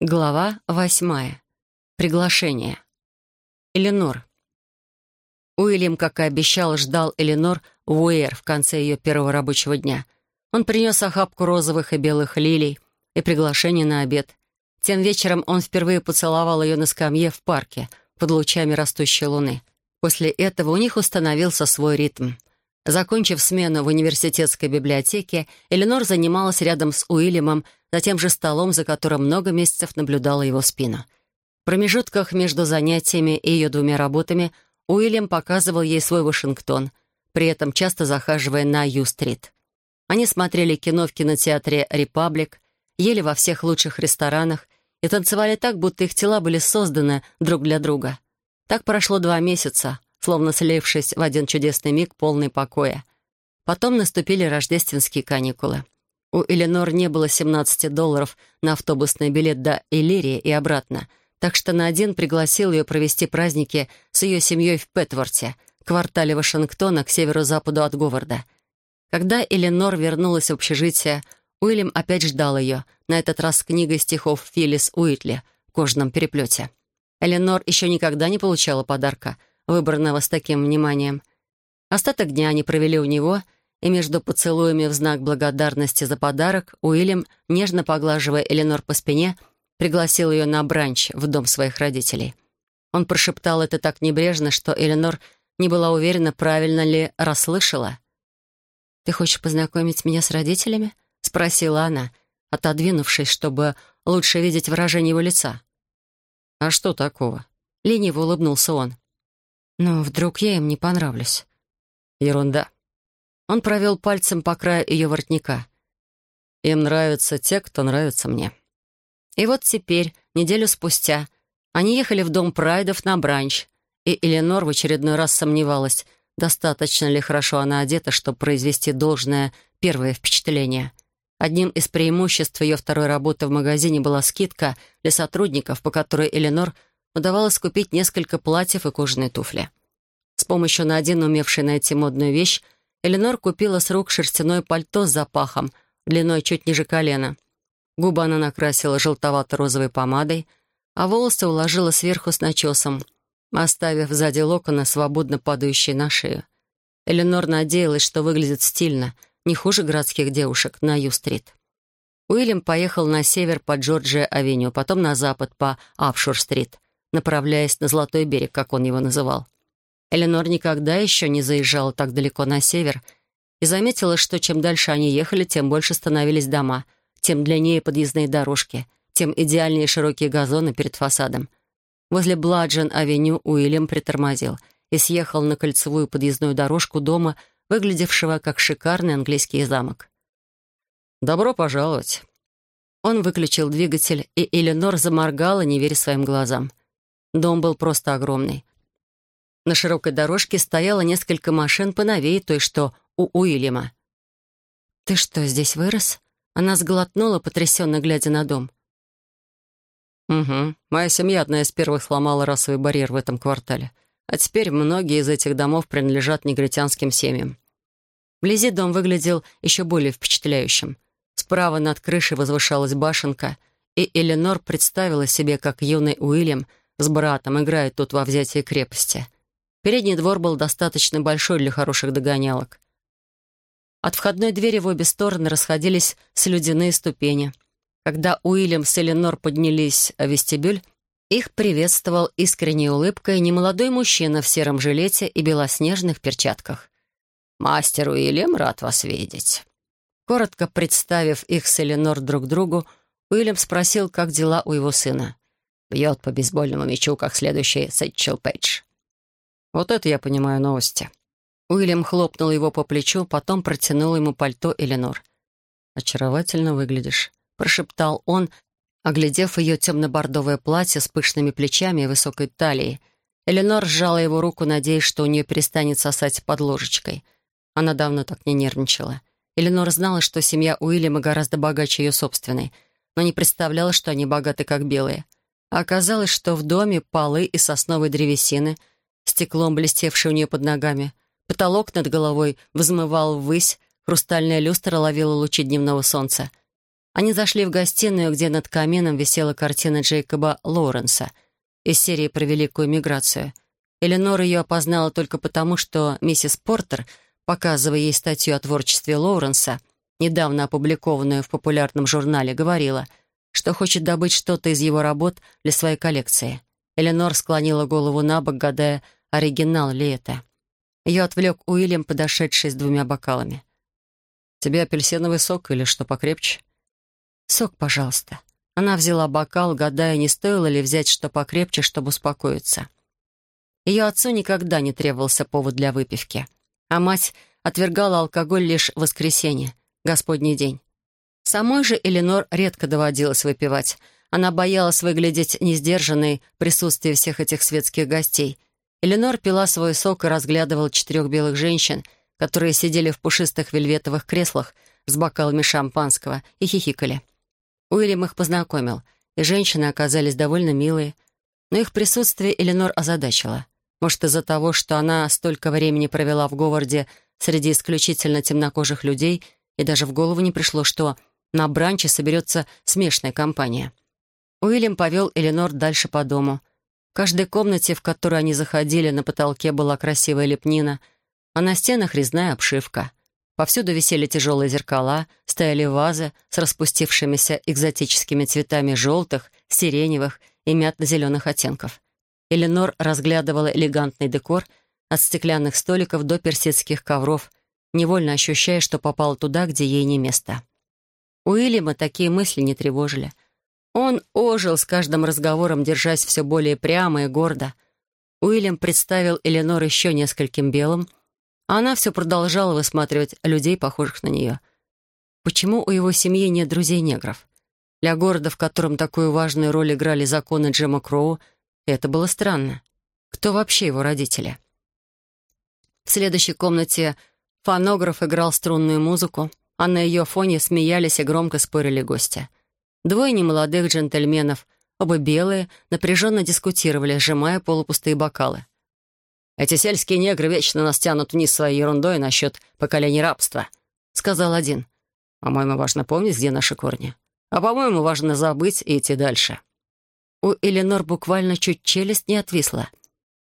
Глава восьмая. Приглашение. Эленор. Уильям, как и обещал, ждал Эленор в Уэр в конце ее первого рабочего дня. Он принес охапку розовых и белых лилий и приглашение на обед. Тем вечером он впервые поцеловал ее на скамье в парке под лучами растущей луны. После этого у них установился свой ритм. Закончив смену в университетской библиотеке, Эленор занималась рядом с Уильямом за тем же столом, за которым много месяцев наблюдала его спину. В промежутках между занятиями и ее двумя работами Уильям показывал ей свой Вашингтон, при этом часто захаживая на Ю-стрит. Они смотрели кино в кинотеатре «Репаблик», ели во всех лучших ресторанах и танцевали так, будто их тела были созданы друг для друга. Так прошло два месяца, словно слившись в один чудесный миг полный покоя. Потом наступили рождественские каникулы. У Эленор не было 17 долларов на автобусный билет до Иллирии и обратно, так что на один пригласил ее провести праздники с ее семьей в Петворте, квартале Вашингтона к северо-западу от Говарда. Когда Эленор вернулась в общежитие, Уильям опять ждал ее, на этот раз с книгой стихов Филлис Уитли в кожаном переплете. Эленор еще никогда не получала подарка, выбранного с таким вниманием. Остаток дня они провели у него — и между поцелуями в знак благодарности за подарок Уильям, нежно поглаживая Эленор по спине, пригласил ее на бранч в дом своих родителей. Он прошептал это так небрежно, что Эленор не была уверена, правильно ли расслышала. «Ты хочешь познакомить меня с родителями?» — спросила она, отодвинувшись, чтобы лучше видеть выражение его лица. «А что такого?» — лениво улыбнулся он. «Ну, вдруг я им не понравлюсь?» «Ерунда», он провел пальцем по краю ее воротника. «Им нравятся те, кто нравится мне». И вот теперь, неделю спустя, они ехали в дом Прайдов на бранч, и Эленор в очередной раз сомневалась, достаточно ли хорошо она одета, чтобы произвести должное первое впечатление. Одним из преимуществ ее второй работы в магазине была скидка для сотрудников, по которой Эленор удавалось купить несколько платьев и кожаные туфли. С помощью на один умевшей найти модную вещь Эленор купила с рук шерстяное пальто с запахом, длиной чуть ниже колена. Губы она накрасила желтовато-розовой помадой, а волосы уложила сверху с начесом, оставив сзади локоны, свободно падающие на шею. Эленор надеялась, что выглядит стильно, не хуже городских девушек на Ю-стрит. Уильям поехал на север по Джорджия-авеню, потом на запад по Апшур-стрит, направляясь на Золотой берег, как он его называл. Эленор никогда еще не заезжала так далеко на север и заметила, что чем дальше они ехали, тем больше становились дома, тем длиннее подъездные дорожки, тем идеальнее широкие газоны перед фасадом. Возле Бладжен-авеню Уильям притормозил и съехал на кольцевую подъездную дорожку дома, выглядевшего как шикарный английский замок. «Добро пожаловать!» Он выключил двигатель, и Эленор заморгала, не веря своим глазам. Дом был просто огромный. На широкой дорожке стояло несколько машин поновее той, что у Уильяма. «Ты что, здесь вырос?» Она сглотнула, потрясенно глядя на дом. «Угу. Моя семья одна из первых сломала расовый барьер в этом квартале. А теперь многие из этих домов принадлежат негритянским семьям». Вблизи дом выглядел еще более впечатляющим. Справа над крышей возвышалась башенка, и Эленор представила себе, как юный Уильям с братом играет тут во взятие крепости — Передний двор был достаточно большой для хороших догонялок. От входной двери в обе стороны расходились слюдяные ступени. Когда Уильям с Эленор поднялись в вестибюль, их приветствовал искренней улыбкой немолодой мужчина в сером жилете и белоснежных перчатках. «Мастер Уильям, рад вас видеть». Коротко представив их с Эленор друг другу, Уильям спросил, как дела у его сына. «Бьет по бейсбольному мячу, как следующий Сэтчел Пейдж». Вот это я понимаю новости». Уильям хлопнул его по плечу, потом протянул ему пальто Эленор. «Очаровательно выглядишь», — прошептал он, оглядев ее темно-бордовое платье с пышными плечами и высокой талией. Эленор сжала его руку, надеясь, что у нее перестанет сосать под ложечкой. Она давно так не нервничала. Эленор знала, что семья Уильяма гораздо богаче ее собственной, но не представляла, что они богаты, как белые. А оказалось, что в доме полы из сосновой древесины — стеклом, блестевшее у нее под ногами. Потолок над головой взмывал ввысь, хрустальная люстра ловила лучи дневного солнца. Они зашли в гостиную, где над камином висела картина Джейкоба Лоуренса из серии про Великую миграцию. Эленор ее опознала только потому, что миссис Портер, показывая ей статью о творчестве Лоуренса, недавно опубликованную в популярном журнале, говорила, что хочет добыть что-то из его работ для своей коллекции. Эленор склонила голову на бок, гадая, оригинал ли это. Ее отвлек Уильям, подошедший с двумя бокалами. «Тебе апельсиновый сок или что покрепче?» «Сок, пожалуйста». Она взяла бокал, гадая, не стоило ли взять что покрепче, чтобы успокоиться. Ее отцу никогда не требовался повод для выпивки, а мать отвергала алкоголь лишь в воскресенье, Господний день. Самой же Эленор редко доводилось выпивать. Она боялась выглядеть несдержанной в присутствии всех этих светских гостей. Эленор пила свой сок и разглядывала четырех белых женщин, которые сидели в пушистых вельветовых креслах с бокалами шампанского и хихикали. Уильям их познакомил, и женщины оказались довольно милые. Но их присутствие Эленор озадачило. Может, из-за того, что она столько времени провела в Говарде среди исключительно темнокожих людей, и даже в голову не пришло, что на бранче соберется смешная компания. Уильям повел Эленор дальше по дому. Каждой комнате, в которую они заходили, на потолке была красивая лепнина, а на стенах резная обшивка. Повсюду висели тяжелые зеркала, стояли вазы с распустившимися экзотическими цветами желтых, сиреневых и мятно-зеленых оттенков. Эленор разглядывала элегантный декор от стеклянных столиков до персидских ковров, невольно ощущая, что попала туда, где ей не место. Уильяма такие мысли не тревожили. Он ожил с каждым разговором, держась все более прямо и гордо. Уильям представил Эленор еще нескольким белым — она все продолжала высматривать людей, похожих на нее. Почему у его семьи нет друзей-негров? Для города, в котором такую важную роль играли законы Джема Кроу, это было странно. Кто вообще его родители? В следующей комнате фонограф играл струнную музыку, а на ее фоне смеялись и громко спорили гости. Двое немолодых джентльменов, оба белые, напряженно дискутировали, сжимая полупустые бокалы. Эти сельские негры вечно нас тянут вниз своей ерундой насчет поколений рабства», — сказал один. «По-моему, важно помнить, где наши корни. А, по-моему, важно забыть и идти дальше». У Эленор буквально чуть челюсть не отвисла.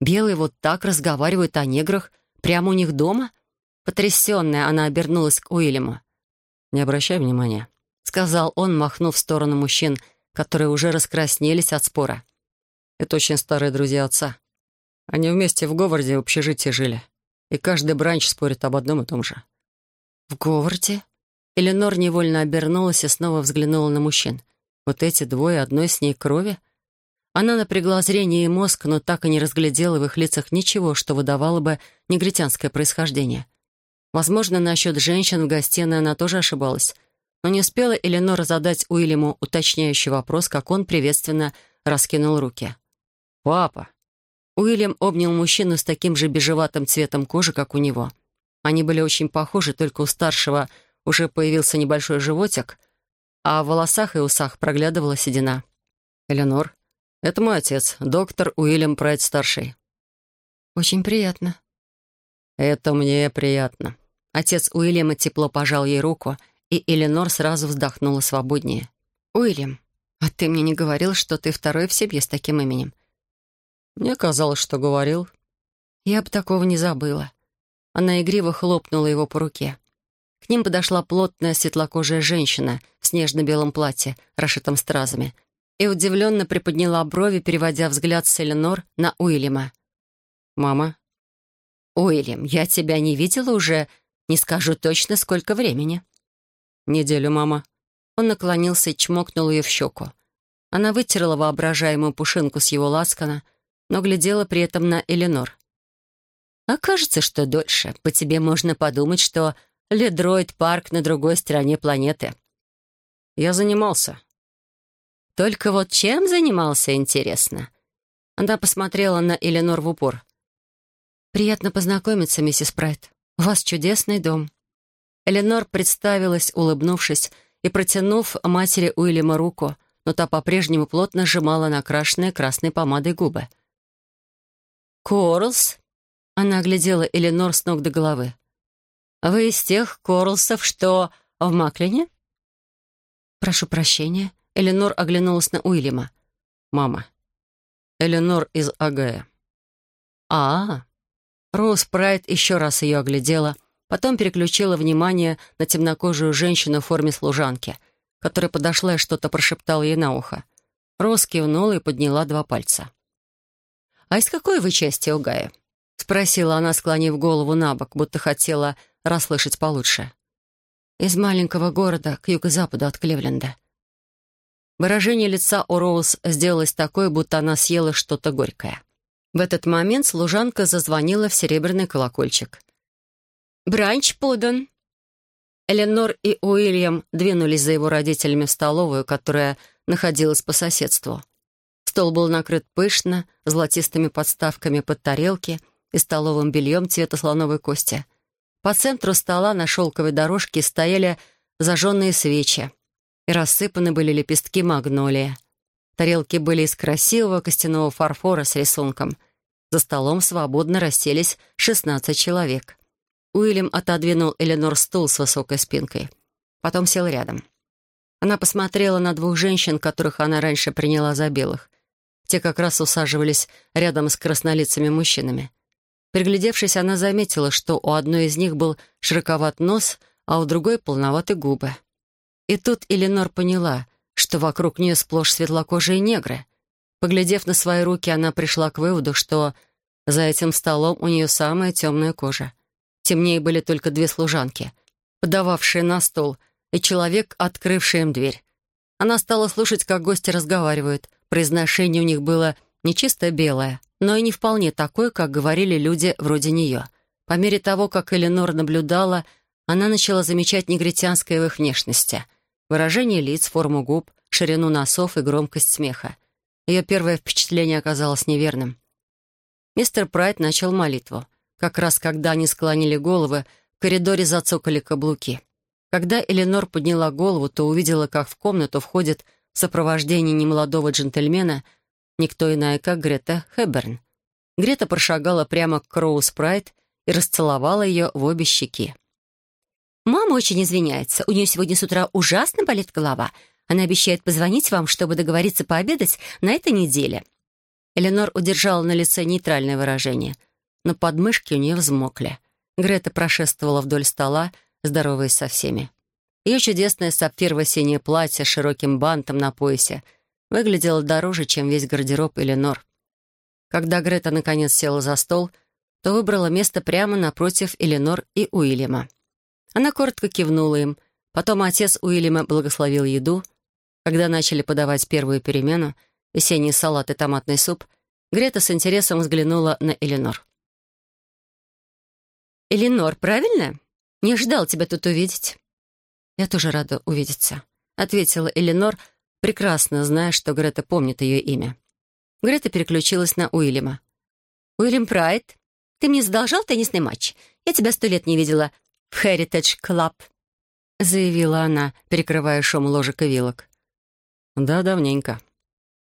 Белые вот так разговаривают о неграх прямо у них дома? Потрясенная, она обернулась к Уильяму. «Не обращай внимания», — сказал он, махнув в сторону мужчин, которые уже раскраснелись от спора. «Это очень старые друзья отца. Они вместе в Говарде в общежитии жили. И каждый бранч спорит об одном и том же. «В Говарде?» Эленор невольно обернулась и снова взглянула на мужчин. Вот эти двое одной с ней крови? Она напрягла зрение и мозг, но так и не разглядела в их лицах ничего, что выдавало бы негритянское происхождение. Возможно, насчет женщин в гостиной она тоже ошибалась. Но не успела Эленор задать Уильяму уточняющий вопрос, как он приветственно раскинул руки. «Папа!» Уильям обнял мужчину с таким же бежеватым цветом кожи, как у него. Они были очень похожи, только у старшего уже появился небольшой животик, а в волосах и усах проглядывала седина. «Эленор, это мой отец, доктор Уильям Прайд-старший». «Очень приятно». «Это мне приятно». Отец Уильяма тепло пожал ей руку, и Эленор сразу вздохнула свободнее. «Уильям, а ты мне не говорил, что ты второй в семье с таким именем? «Мне казалось, что говорил». Я бы такого не забыла. Она игриво хлопнула его по руке. К ним подошла плотная светлокожая женщина в снежно-белом платье, расшитом стразами, и удивленно приподняла брови, переводя взгляд с Эленор на Уильяма. «Мама?» «Уильям, я тебя не видела уже, не скажу точно, сколько времени». «Неделю, мама». Он наклонился и чмокнул ее в щеку. Она вытерла воображаемую пушинку с его ласкана — но глядела при этом на Эленор. «А кажется, что дольше. По тебе можно подумать, что Ледроид парк на другой стороне планеты». «Я занимался». «Только вот чем занимался, интересно?» Она посмотрела на Эленор в упор. «Приятно познакомиться, миссис Прайт. У вас чудесный дом». Эленор представилась, улыбнувшись и протянув матери Уильяма руку, но та по-прежнему плотно сжимала накрашенные красной помадой губы. «Корлс?» Она оглядела Эленор с ног до головы. «Вы из тех Корлсов, что в Маклине?» «Прошу прощения». Эленор оглянулась на Уильяма. «Мама, Эленор из Агая». «А-а-а». Роуз Прайд еще раз ее оглядела, потом переключила внимание на темнокожую женщину в форме служанки, которая подошла и что-то прошептала ей на ухо. Роуз кивнула и подняла два пальца. «А из какой вы части Огая?» — спросила она, склонив голову на бок, будто хотела расслышать получше. «Из маленького города к юго-западу от Кливленда». Выражение лица у Роуз сделалось такое, будто она съела что-то горькое. В этот момент служанка зазвонила в серебряный колокольчик. «Бранч подан». Эленор и Уильям двинулись за его родителями в столовую, которая находилась по соседству. Стол был накрыт пышно, золотистыми подставками под тарелки и столовым бельем цвета слоновой кости. По центру стола на шелковой дорожке стояли зажженные свечи, и рассыпаны были лепестки магнолии. Тарелки были из красивого костяного фарфора с рисунком. За столом свободно расселись 16 человек. Уильям отодвинул Эленор стул с высокой спинкой. Потом сел рядом. Она посмотрела на двух женщин, которых она раньше приняла за белых. Те как раз усаживались рядом с краснолицами мужчинами. Приглядевшись, она заметила, что у одной из них был широковат нос, а у другой — полноваты губы. И тут Эленор поняла, что вокруг нее сплошь светлокожие негры. Поглядев на свои руки, она пришла к выводу, что за этим столом у нее самая темная кожа. Темнее были только две служанки, подававшие на стол, и человек, открывший им дверь. Она стала слушать, как гости разговаривают. Произношение у них было не чисто белое, но и не вполне такое, как говорили люди вроде нее. По мере того, как Эленор наблюдала, она начала замечать негритянское в их внешности. Выражение лиц, форму губ, ширину носов и громкость смеха. Ее первое впечатление оказалось неверным. Мистер Прайд начал молитву. Как раз когда они склонили головы, в коридоре зацокали каблуки. Когда Эленор подняла голову, то увидела, как в комнату входит в сопровождении немолодого джентльмена никто иная, как Грета Хэберн. Грета прошагала прямо к Кроуз Прайд и расцеловала ее в обе щеки. «Мама очень извиняется. У нее сегодня с утра ужасно болит голова. Она обещает позвонить вам, чтобы договориться пообедать на этой неделе». Эленор удержала на лице нейтральное выражение, но подмышки у нее взмокли. Грета прошествовала вдоль стола, здороваясь со всеми. Ее чудесное сапфирово-синее платье с широким бантом на поясе выглядело дороже, чем весь гардероб Эленор. Когда Грета наконец села за стол, то выбрала место прямо напротив Эленор и Уильяма. Она коротко кивнула им. Потом отец Уильяма благословил еду. Когда начали подавать первую перемену, весенний салат и томатный суп, Грета с интересом взглянула на Эленор. «Эленор, правильно? Не ждал тебя тут увидеть». «Я тоже рада увидеться», — ответила Эленор, прекрасно зная, что Грета помнит ее имя. Грета переключилась на Уильяма. «Уильям Прайд, ты мне задолжал теннисный матч? Я тебя сто лет не видела в Heritage Club», — заявила она, перекрывая шум ложек и вилок. «Да, давненько».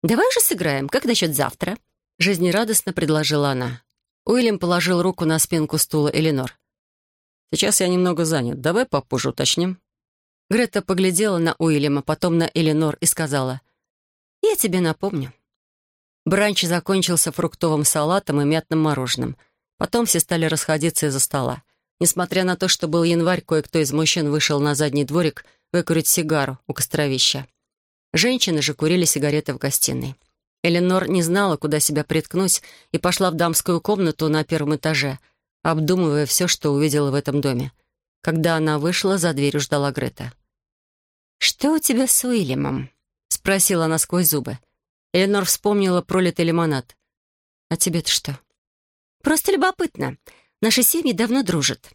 «Давай уже сыграем. Как насчет завтра?» — жизнерадостно предложила она. Уильям положил руку на спинку стула Эленор. «Сейчас я немного занят. Давай попозже уточним». Грета поглядела на Уильяма, потом на Эленор и сказала. «Я тебе напомню». Бранч закончился фруктовым салатом и мятным мороженым. Потом все стали расходиться из-за стола. Несмотря на то, что был январь, кое-кто из мужчин вышел на задний дворик выкурить сигару у костровища. Женщины же курили сигареты в гостиной. Эленор не знала, куда себя приткнуть, и пошла в дамскую комнату на первом этаже, обдумывая все, что увидела в этом доме. Когда она вышла, за дверью ждала Грета. «Что у тебя с Уильямом?» — спросила она сквозь зубы. Эленор вспомнила пролитый лимонад. «А тебе-то что?» «Просто любопытно. Наши семьи давно дружат».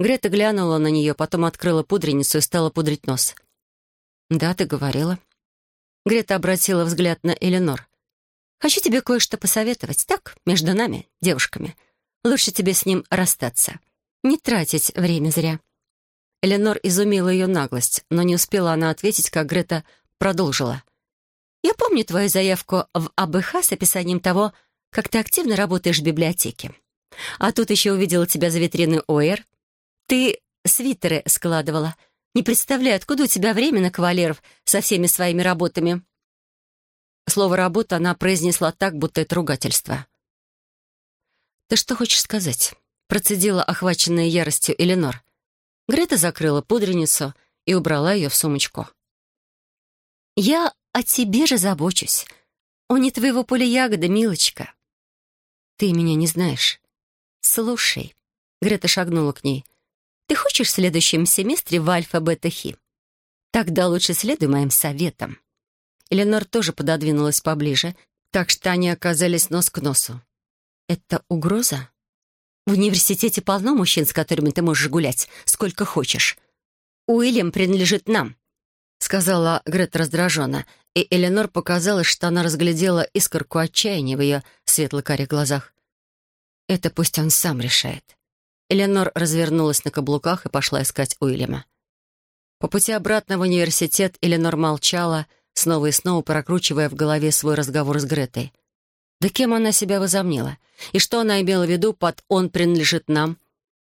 Грета глянула на нее, потом открыла пудреницу и стала пудрить нос. «Да, ты говорила». Грета обратила взгляд на Эленор. «Хочу тебе кое-что посоветовать. Так, между нами, девушками. Лучше тебе с ним расстаться. Не тратить время зря». Эленор изумила ее наглость, но не успела она ответить, как Грета продолжила. «Я помню твою заявку в АБХ с описанием того, как ты активно работаешь в библиотеке. А тут еще увидела тебя за витриной ОЭР. Ты свитеры складывала. Не представляю, откуда у тебя время на кавалеров со всеми своими работами». Слово «работа» она произнесла так, будто это ругательство. «Ты что хочешь сказать?» Процедила охваченная яростью Эленор. Грета закрыла пудреницу и убрала ее в сумочку. «Я о тебе же забочусь. Он не твоего поля ягода, милочка». «Ты меня не знаешь». «Слушай», — Грета шагнула к ней, «ты хочешь в следующем семестре в альфа-бета-хи? Тогда лучше следуй моим советам». Эленор тоже пододвинулась поближе, так что они оказались нос к носу. «Это угроза?» В университете полно мужчин, с которыми ты можешь гулять, сколько хочешь. Уильям принадлежит нам», — сказала Грета раздраженно, и Эленор показалось, что она разглядела искорку отчаяния в ее светло-карих глазах. «Это пусть он сам решает». Эленор развернулась на каблуках и пошла искать Уильяма. По пути обратно в университет Эленор молчала, снова и снова прокручивая в голове свой разговор с Гретой — да кем она себя возомнила? И что она имела в виду под «он принадлежит нам»?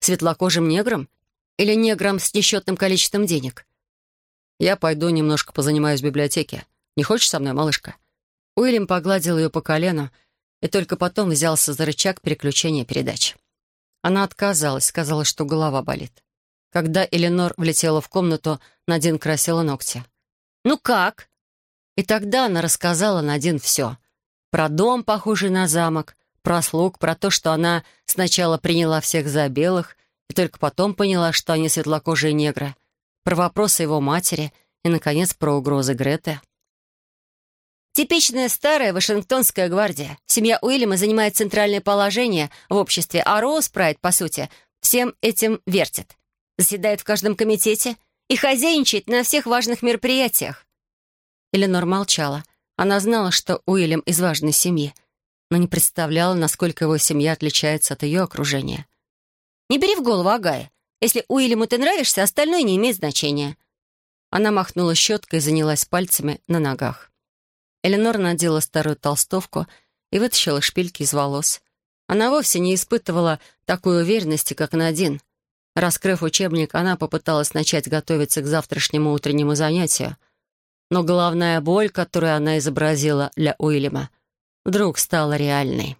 Светлокожим неграм? Или неграм с несчетным количеством денег? «Я пойду немножко позанимаюсь в библиотеке. Не хочешь со мной, малышка?» Уильям погладил ее по колену и только потом взялся за рычаг переключения передач. Она отказалась, сказала, что голова болит. Когда Эленор влетела в комнату, Надин красила ногти. «Ну как?» И тогда она рассказала Надин все — про дом, похожий на замок, про слуг, про то, что она сначала приняла всех за белых и только потом поняла, что они светлокожие негры, про вопросы его матери и, наконец, про угрозы Греты. Типичная старая Вашингтонская гвардия. Семья Уильяма занимает центральное положение в обществе, а Роуз Прайд, по сути, всем этим вертит. Заседает в каждом комитете и хозяйничает на всех важных мероприятиях. Эленор молчала. Она знала, что Уильям из важной семьи, но не представляла, насколько его семья отличается от ее окружения. «Не бери в голову, Агая. Если Уильяму ты нравишься, остальное не имеет значения». Она махнула щеткой и занялась пальцами на ногах. Эленор надела старую толстовку и вытащила шпильки из волос. Она вовсе не испытывала такой уверенности, как Надин. Раскрыв учебник, она попыталась начать готовиться к завтрашнему утреннему занятию — но головная боль, которую она изобразила для Уильяма, вдруг стала реальной.